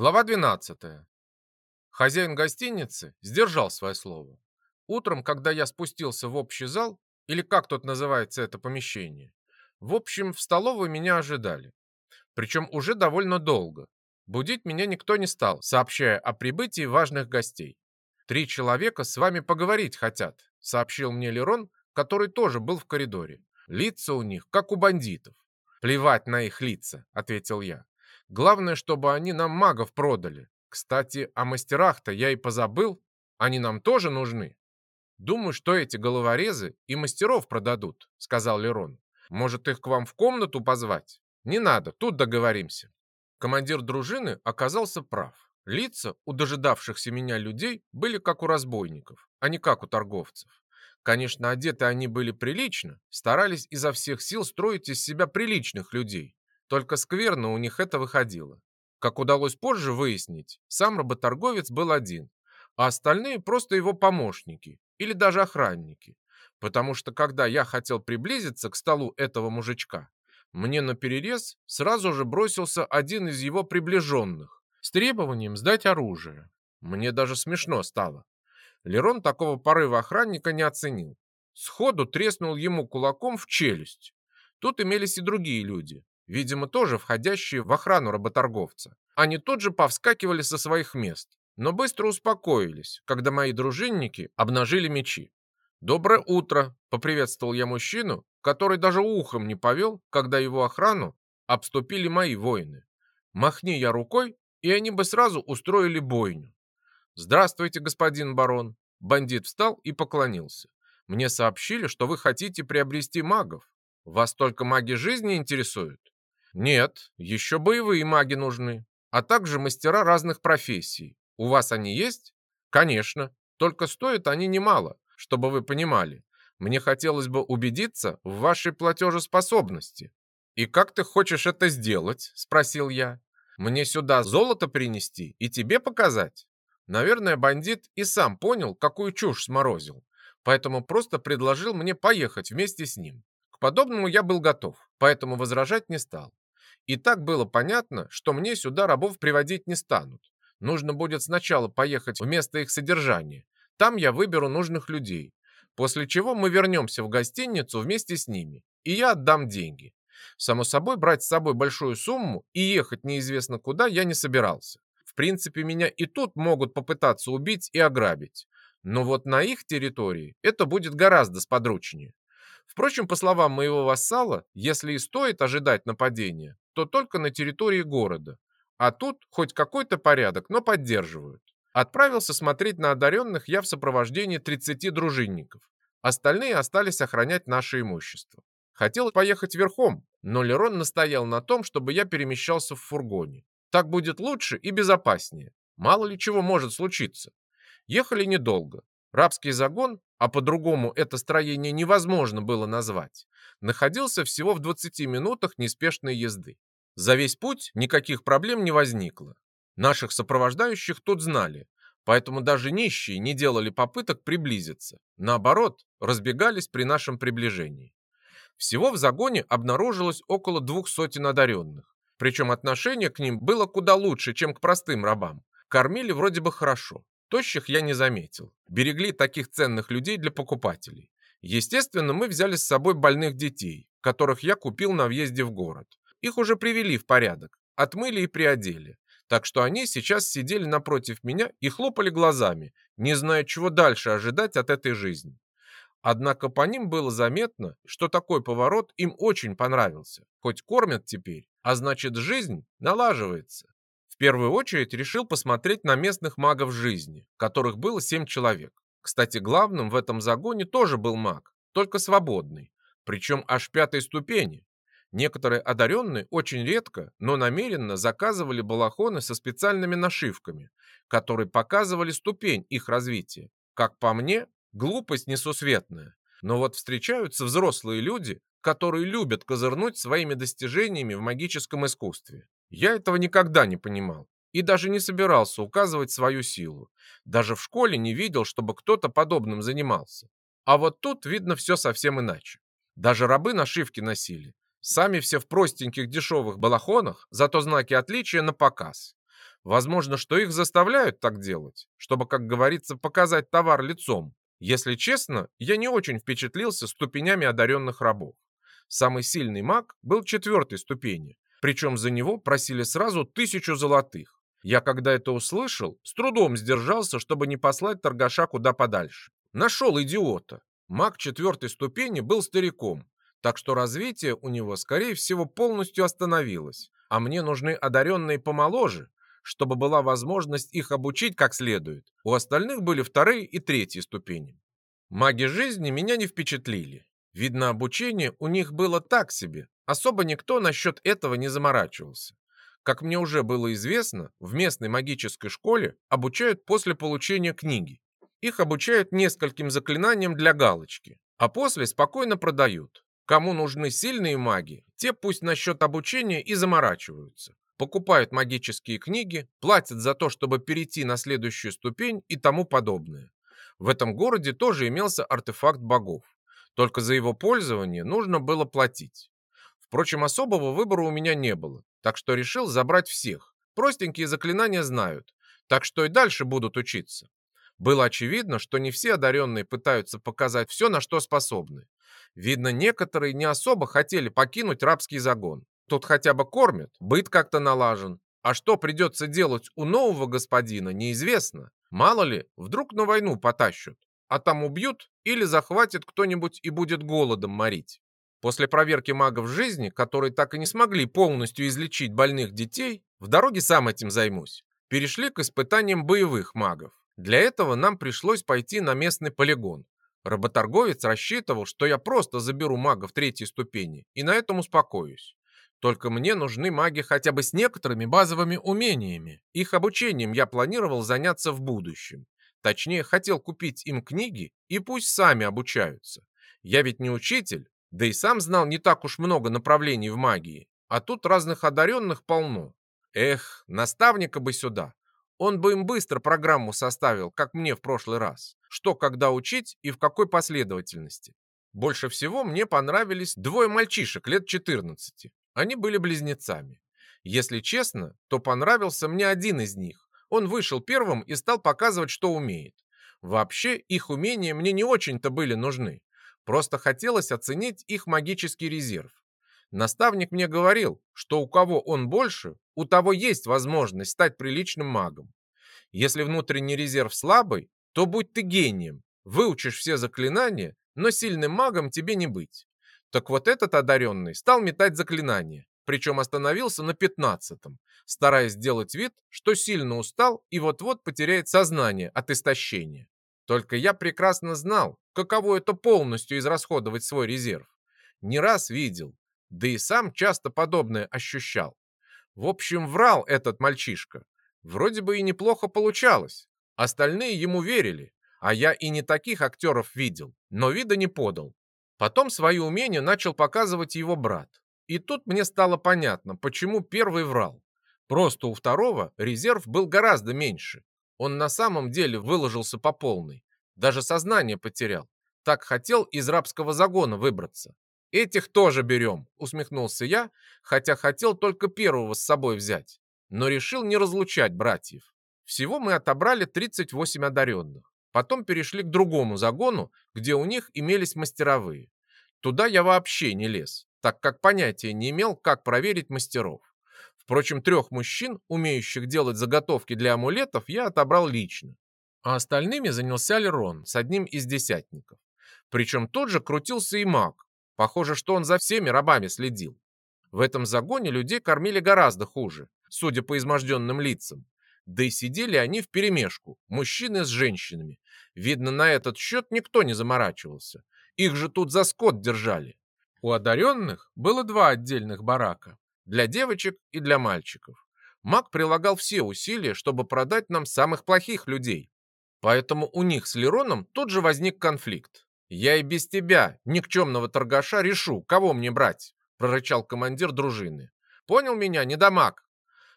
Глава 12. Хозяин гостиницы сдержал свое слово. Утром, когда я спустился в общий зал, или как тут называется это помещение, в общем, в столовой меня ожидали. Причем уже довольно долго. Будить меня никто не стал, сообщая о прибытии важных гостей. «Три человека с вами поговорить хотят», — сообщил мне Лерон, который тоже был в коридоре. «Лица у них, как у бандитов». «Плевать на их лица», — ответил я. Главное, чтобы они нам магов продали. Кстати, о мастерах-то я и позабыл. Они нам тоже нужны. Думаю, что эти головорезы и мастеров продадут, сказал Лерон. Может, их к вам в комнату позвать? Не надо, тут договоримся. Командир дружины оказался прав. Лица у дожидавшихся меня людей были как у разбойников, а не как у торговцев. Конечно, одеты они были прилично, старались изо всех сил строить из себя приличных людей. Только скверно у них это выходило. Как удалось позже выяснить, сам работорговец был один, а остальные просто его помощники или даже охранники. Потому что когда я хотел приблизиться к столу этого мужичка, мне на перерез сразу же бросился один из его приближенных с требованием сдать оружие. Мне даже смешно стало. Лерон такого порыва охранника не оценил. Сходу треснул ему кулаком в челюсть. Тут имелись и другие люди, видимо, тоже входящие в охрану работорговца. Они тут же повскакивали со своих мест, но быстро успокоились, когда мои дружинники обнажили мечи. «Доброе утро!» – поприветствовал я мужчину, который даже ухом не повел, когда его охрану обступили мои воины. Махни я рукой, и они бы сразу устроили бойню. «Здравствуйте, господин барон!» Бандит встал и поклонился. «Мне сообщили, что вы хотите приобрести магов. Вас только маги жизни интересуют?» Нет, еще боевые маги нужны, а также мастера разных профессий. У вас они есть? Конечно, только стоят они немало, чтобы вы понимали. Мне хотелось бы убедиться в вашей платежеспособности. И как ты хочешь это сделать? Спросил я. Мне сюда золото принести и тебе показать? Наверное, бандит и сам понял, какую чушь сморозил, поэтому просто предложил мне поехать вместе с ним. К подобному я был готов, поэтому возражать не стал. И так было понятно, что мне сюда рабов приводить не станут. Нужно будет сначала поехать в место их содержания. Там я выберу нужных людей. После чего мы вернемся в гостиницу вместе с ними. И я отдам деньги. Само собой, брать с собой большую сумму и ехать неизвестно куда я не собирался. В принципе, меня и тут могут попытаться убить и ограбить. Но вот на их территории это будет гораздо сподручнее. Впрочем, по словам моего вассала, если и стоит ожидать нападения, то только на территории города. А тут хоть какой-то порядок, но поддерживают. Отправился смотреть на одаренных я в сопровождении 30 дружинников. Остальные остались охранять наше имущество. Хотел поехать верхом, но Лерон настоял на том, чтобы я перемещался в фургоне. Так будет лучше и безопаснее. Мало ли чего может случиться. Ехали недолго. Рабский загон, а по-другому это строение невозможно было назвать, находился всего в 20 минутах неспешной езды. За весь путь никаких проблем не возникло. Наших сопровождающих тут знали, поэтому даже нищие не делали попыток приблизиться. Наоборот, разбегались при нашем приближении. Всего в загоне обнаружилось около двух сотен одаренных. Причем отношение к ним было куда лучше, чем к простым рабам. Кормили вроде бы хорошо. Тощих я не заметил. Берегли таких ценных людей для покупателей. Естественно, мы взяли с собой больных детей, которых я купил на въезде в город. Их уже привели в порядок, отмыли и приодели. Так что они сейчас сидели напротив меня и хлопали глазами, не зная, чего дальше ожидать от этой жизни. Однако по ним было заметно, что такой поворот им очень понравился. Хоть кормят теперь, а значит жизнь налаживается. Первую очередь решил посмотреть на местных магов жизни, которых было семь человек. Кстати, главным в этом загоне тоже был маг, только свободный, причем аж пятой ступени, Некоторые одаренные очень редко, но намеренно заказывали балахоны со специальными нашивками, которые показывали ступень их развития. Как по мне, глупость несусветная. Но вот встречаются взрослые люди, которые любят козырнуть своими достижениями в магическом искусстве. Я этого никогда не понимал и даже не собирался указывать свою силу. Даже в школе не видел, чтобы кто-то подобным занимался. А вот тут видно все совсем иначе. Даже рабы нашивки носили, Сами все в простеньких дешевых балахонах, зато знаки отличия на показ. Возможно, что их заставляют так делать, чтобы, как говорится, показать товар лицом. Если честно, я не очень впечатлился ступенями одаренных рабов. Самый сильный маг был четвертой ступени, причем за него просили сразу тысячу золотых. Я, когда это услышал, с трудом сдержался, чтобы не послать торгаша куда подальше. Нашел идиота. Маг четвертой ступени был стариком, так что развитие у него, скорее всего, полностью остановилось. А мне нужны одаренные помоложе, чтобы была возможность их обучить как следует. У остальных были вторые и третьи ступени. Маги жизни меня не впечатлили. Видно, обучение у них было так себе. Особо никто насчет этого не заморачивался. Как мне уже было известно, в местной магической школе обучают после получения книги. Их обучают нескольким заклинаниям для галочки, а после спокойно продают. Кому нужны сильные маги, те пусть насчет обучения и заморачиваются покупают магические книги, платят за то, чтобы перейти на следующую ступень и тому подобное. В этом городе тоже имелся артефакт богов. Только за его пользование нужно было платить. Впрочем, особого выбора у меня не было, так что решил забрать всех. Простенькие заклинания знают, так что и дальше будут учиться. Было очевидно, что не все одаренные пытаются показать все, на что способны. Видно, некоторые не особо хотели покинуть рабский загон. Тут хотя бы кормят, быт как-то налажен. А что придется делать у нового господина, неизвестно. Мало ли, вдруг на войну потащат, а там убьют или захватит кто-нибудь и будет голодом морить. После проверки магов жизни, которые так и не смогли полностью излечить больных детей, в дороге сам этим займусь. Перешли к испытаниям боевых магов. Для этого нам пришлось пойти на местный полигон. Работорговец рассчитывал, что я просто заберу магов третьей ступени и на этом успокоюсь. Только мне нужны маги хотя бы с некоторыми базовыми умениями. Их обучением я планировал заняться в будущем. Точнее, хотел купить им книги и пусть сами обучаются. Я ведь не учитель, да и сам знал не так уж много направлений в магии. А тут разных одаренных полно. Эх, наставника бы сюда. Он бы им быстро программу составил, как мне в прошлый раз. Что когда учить и в какой последовательности. Больше всего мне понравились двое мальчишек лет 14. Они были близнецами. Если честно, то понравился мне один из них. Он вышел первым и стал показывать, что умеет. Вообще, их умения мне не очень-то были нужны. Просто хотелось оценить их магический резерв. Наставник мне говорил, что у кого он больше, у того есть возможность стать приличным магом. Если внутренний резерв слабый, то будь ты гением, выучишь все заклинания, но сильным магом тебе не быть. Так вот этот одаренный стал метать заклинания, причем остановился на пятнадцатом, стараясь сделать вид, что сильно устал и вот-вот потеряет сознание от истощения. Только я прекрасно знал, каково это полностью израсходовать свой резерв. Не раз видел, да и сам часто подобное ощущал. В общем, врал этот мальчишка. Вроде бы и неплохо получалось. Остальные ему верили, а я и не таких актеров видел, но вида не подал. Потом свои умения начал показывать его брат. И тут мне стало понятно, почему первый врал. Просто у второго резерв был гораздо меньше. Он на самом деле выложился по полной. Даже сознание потерял. Так хотел из рабского загона выбраться. «Этих тоже берем», — усмехнулся я, хотя хотел только первого с собой взять. Но решил не разлучать братьев. Всего мы отобрали 38 одаренных. Потом перешли к другому загону, где у них имелись мастеровые. Туда я вообще не лез, так как понятия не имел, как проверить мастеров. Впрочем, трех мужчин, умеющих делать заготовки для амулетов, я отобрал лично. А остальными занялся Лерон с одним из десятников. Причем тот же крутился и маг. Похоже, что он за всеми рабами следил. В этом загоне людей кормили гораздо хуже, судя по изможденным лицам. Да и сидели они вперемешку, мужчины с женщинами. Видно, на этот счет никто не заморачивался. Их же тут за скот держали. У одаренных было два отдельных барака. Для девочек и для мальчиков. Маг прилагал все усилия, чтобы продать нам самых плохих людей. Поэтому у них с Лероном тут же возник конфликт. «Я и без тебя, никчемного торгаша, решу, кого мне брать», прорычал командир дружины. «Понял меня, недомаг?»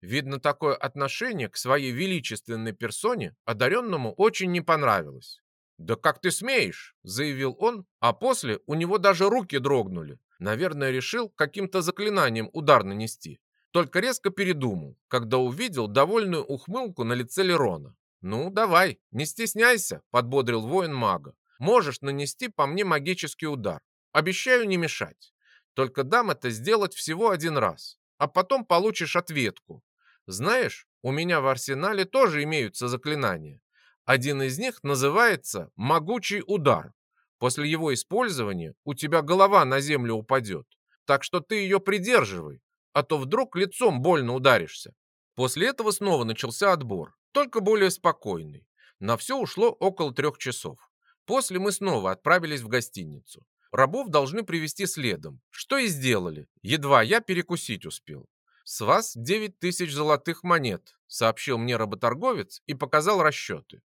Видно, такое отношение к своей величественной персоне одаренному очень не понравилось. «Да как ты смеешь?» – заявил он, а после у него даже руки дрогнули. Наверное, решил каким-то заклинанием удар нанести. только резко передумал, когда увидел довольную ухмылку на лице Лерона. «Ну, давай, не стесняйся», — подбодрил воин мага. «Можешь нанести по мне магический удар. Обещаю не мешать. Только дам это сделать всего один раз, а потом получишь ответку. Знаешь, у меня в арсенале тоже имеются заклинания. Один из них называется «Могучий удар». После его использования у тебя голова на землю упадет, так что ты ее придерживай, а то вдруг лицом больно ударишься. После этого снова начался отбор, только более спокойный. На все ушло около трех часов. После мы снова отправились в гостиницу. Рабов должны привести следом, что и сделали, едва я перекусить успел. «С вас 9 тысяч золотых монет», — сообщил мне работорговец и показал расчеты.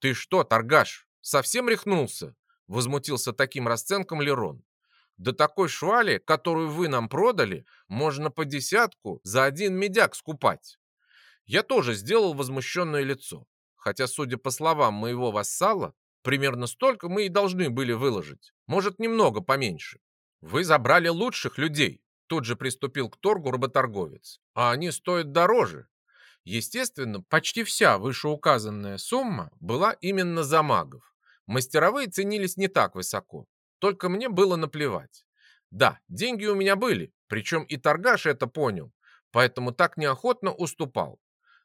«Ты что, торгаш, совсем рехнулся?» — возмутился таким расценком Лерон. «Да такой швали, которую вы нам продали, можно по десятку за один медяк скупать». Я тоже сделал возмущенное лицо, хотя, судя по словам моего вассала, примерно столько мы и должны были выложить, может, немного поменьше. Вы забрали лучших людей, тут же приступил к торгу работорговец, а они стоят дороже. Естественно, почти вся вышеуказанная сумма была именно за магов. Мастеровые ценились не так высоко, только мне было наплевать. Да, деньги у меня были, причем и торгаш это понял, поэтому так неохотно уступал.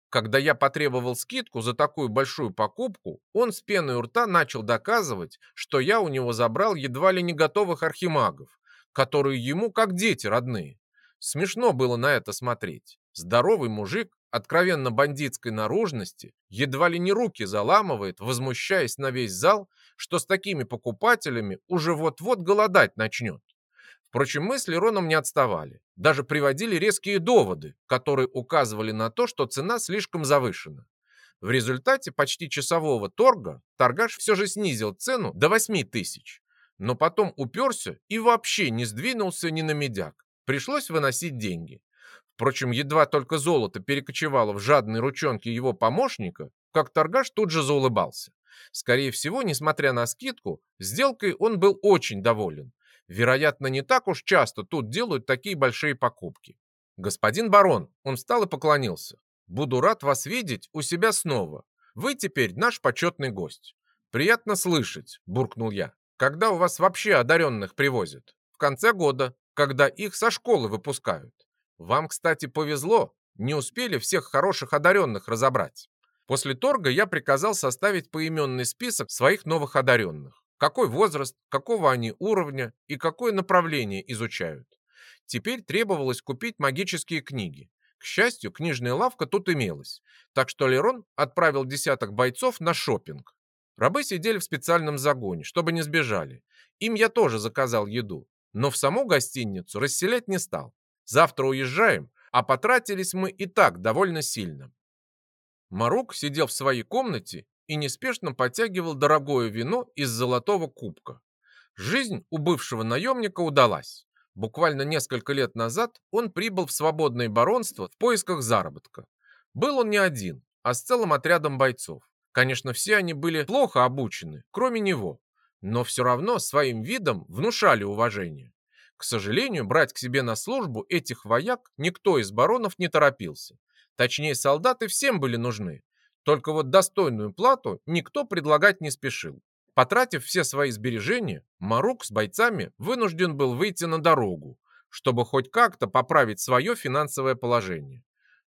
Когда я потребовал скидку за такую большую покупку, он с пеной у рта начал доказывать, что я у него забрал едва ли не готовых архимагов, которые ему как дети родные. Смешно было на это смотреть. Здоровый мужик, откровенно бандитской наружности, едва ли не руки заламывает, возмущаясь на весь зал, что с такими покупателями уже вот-вот голодать начнет. Впрочем, мы с Лероном не отставали. Даже приводили резкие доводы, которые указывали на то, что цена слишком завышена. В результате почти часового торга торгаш все же снизил цену до 8 тысяч. Но потом уперся и вообще не сдвинулся ни на медяк. Пришлось выносить деньги. Впрочем, едва только золото перекочевало в жадные ручонки его помощника, как торгаш тут же заулыбался. Скорее всего, несмотря на скидку, сделкой он был очень доволен. Вероятно, не так уж часто тут делают такие большие покупки. Господин барон, он встал и поклонился. Буду рад вас видеть у себя снова. Вы теперь наш почетный гость. Приятно слышать, буркнул я. Когда у вас вообще одаренных привозят? В конце года, когда их со школы выпускают. Вам, кстати, повезло, не успели всех хороших одаренных разобрать. После торга я приказал составить поименный список своих новых одаренных какой возраст, какого они уровня и какое направление изучают. Теперь требовалось купить магические книги. К счастью, книжная лавка тут имелась, так что Лерон отправил десяток бойцов на шопинг. Рабы сидели в специальном загоне, чтобы не сбежали. Им я тоже заказал еду, но в саму гостиницу расселять не стал. Завтра уезжаем, а потратились мы и так довольно сильно. Марук сидел в своей комнате и неспешно подтягивал дорогое вино из золотого кубка. Жизнь у бывшего наемника удалась. Буквально несколько лет назад он прибыл в свободное баронство в поисках заработка. Был он не один, а с целым отрядом бойцов. Конечно, все они были плохо обучены, кроме него, но все равно своим видом внушали уважение. К сожалению, брать к себе на службу этих вояк никто из баронов не торопился. Точнее, солдаты всем были нужны, только вот достойную плату никто предлагать не спешил. Потратив все свои сбережения, Марук с бойцами вынужден был выйти на дорогу, чтобы хоть как-то поправить свое финансовое положение.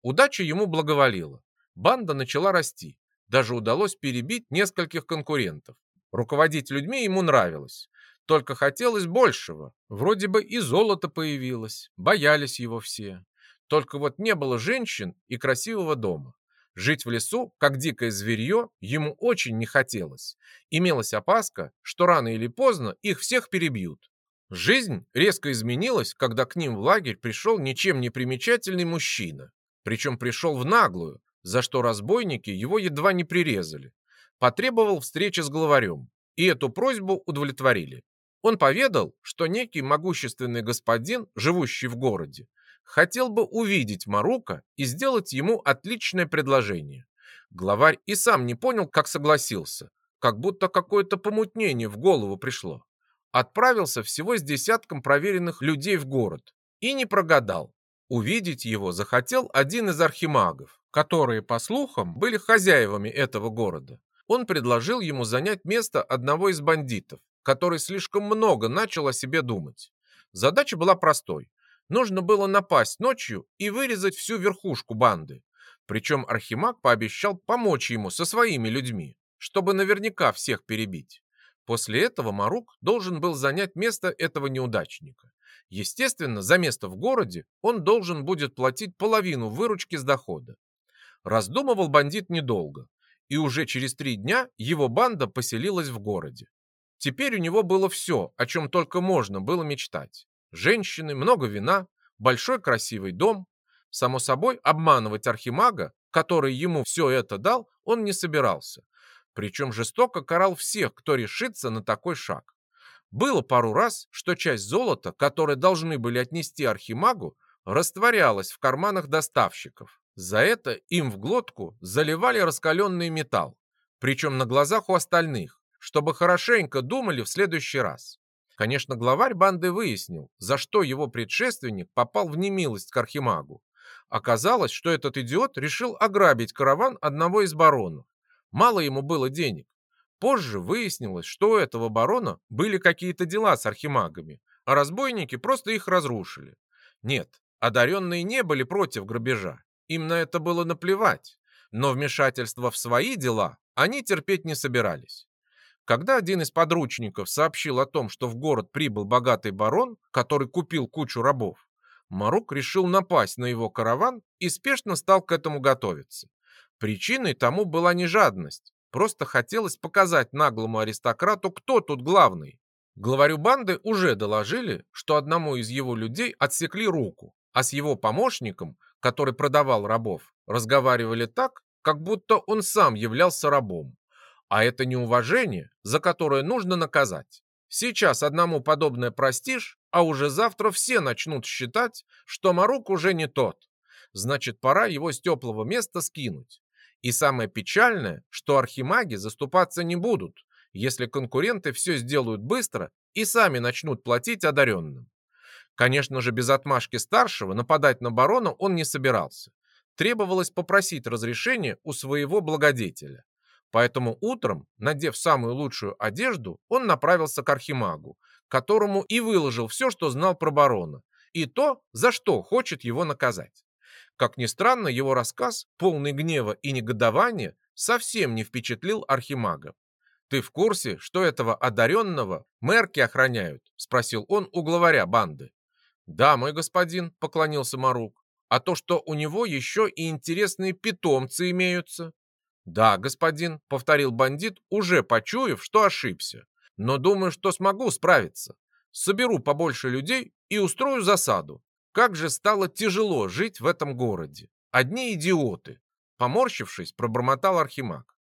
Удача ему благоволила. Банда начала расти. Даже удалось перебить нескольких конкурентов. Руководить людьми ему нравилось. Только хотелось большего. Вроде бы и золото появилось. Боялись его все. Только вот не было женщин и красивого дома. Жить в лесу, как дикое зверье, ему очень не хотелось. Имелась опаска, что рано или поздно их всех перебьют. Жизнь резко изменилась, когда к ним в лагерь пришел ничем не примечательный мужчина. Причем пришел в наглую, за что разбойники его едва не прирезали. Потребовал встречи с главарем, и эту просьбу удовлетворили. Он поведал, что некий могущественный господин, живущий в городе, хотел бы увидеть Марука и сделать ему отличное предложение. Главарь и сам не понял, как согласился, как будто какое-то помутнение в голову пришло. Отправился всего с десятком проверенных людей в город и не прогадал. Увидеть его захотел один из архимагов, которые, по слухам, были хозяевами этого города. Он предложил ему занять место одного из бандитов, который слишком много начал о себе думать. Задача была простой. Нужно было напасть ночью и вырезать всю верхушку банды. Причем Архимаг пообещал помочь ему со своими людьми, чтобы наверняка всех перебить. После этого Марук должен был занять место этого неудачника. Естественно, за место в городе он должен будет платить половину выручки с дохода. Раздумывал бандит недолго, и уже через три дня его банда поселилась в городе. Теперь у него было все, о чем только можно было мечтать. Женщины, много вина, большой красивый дом. Само собой, обманывать архимага, который ему все это дал, он не собирался. Причем жестоко карал всех, кто решится на такой шаг. Было пару раз, что часть золота, которое должны были отнести архимагу, растворялась в карманах доставщиков. За это им в глотку заливали раскаленный металл, причем на глазах у остальных, чтобы хорошенько думали в следующий раз. Конечно, главарь банды выяснил, за что его предшественник попал в немилость к архимагу. Оказалось, что этот идиот решил ограбить караван одного из баронов. Мало ему было денег. Позже выяснилось, что у этого барона были какие-то дела с архимагами, а разбойники просто их разрушили. Нет, одаренные не были против грабежа. Им на это было наплевать, но вмешательство в свои дела они терпеть не собирались. Когда один из подручников сообщил о том, что в город прибыл богатый барон, который купил кучу рабов, Марук решил напасть на его караван и спешно стал к этому готовиться. Причиной тому была не жадность, просто хотелось показать наглому аристократу, кто тут главный. Главарю банды уже доложили, что одному из его людей отсекли руку, а с его помощником который продавал рабов, разговаривали так, как будто он сам являлся рабом. А это неуважение, за которое нужно наказать. Сейчас одному подобное простишь, а уже завтра все начнут считать, что Марук уже не тот. Значит, пора его с теплого места скинуть. И самое печальное, что архимаги заступаться не будут, если конкуренты все сделают быстро и сами начнут платить одаренным. Конечно же, без отмашки старшего нападать на барона он не собирался. Требовалось попросить разрешения у своего благодетеля. Поэтому утром, надев самую лучшую одежду, он направился к архимагу, которому и выложил все, что знал про барона, и то, за что хочет его наказать. Как ни странно, его рассказ, полный гнева и негодования, совсем не впечатлил архимага. «Ты в курсе, что этого одаренного мерки охраняют?» – спросил он у главаря банды. «Да, мой господин», — поклонился Марук. «А то, что у него еще и интересные питомцы имеются». «Да, господин», — повторил бандит, уже почуяв, что ошибся. «Но думаю, что смогу справиться. Соберу побольше людей и устрою засаду. Как же стало тяжело жить в этом городе. Одни идиоты». Поморщившись, пробормотал Архимаг.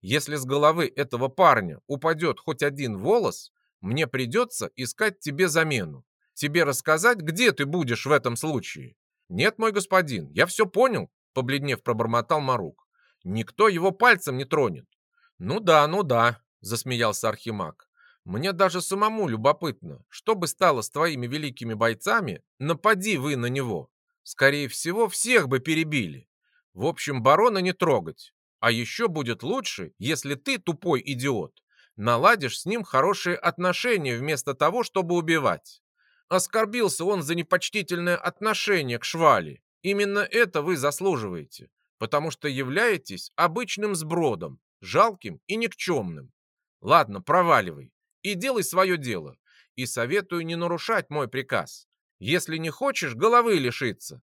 «Если с головы этого парня упадет хоть один волос, мне придется искать тебе замену. Тебе рассказать, где ты будешь в этом случае?» «Нет, мой господин, я все понял», — побледнев пробормотал Марук. «Никто его пальцем не тронет». «Ну да, ну да», — засмеялся Архимаг. «Мне даже самому любопытно, что бы стало с твоими великими бойцами, напади вы на него. Скорее всего, всех бы перебили. В общем, барона не трогать. А еще будет лучше, если ты, тупой идиот, наладишь с ним хорошие отношения вместо того, чтобы убивать. Оскорбился он за непочтительное отношение к швали. Именно это вы заслуживаете, потому что являетесь обычным сбродом, жалким и никчемным. Ладно, проваливай и делай свое дело. И советую не нарушать мой приказ. Если не хочешь головы лишиться,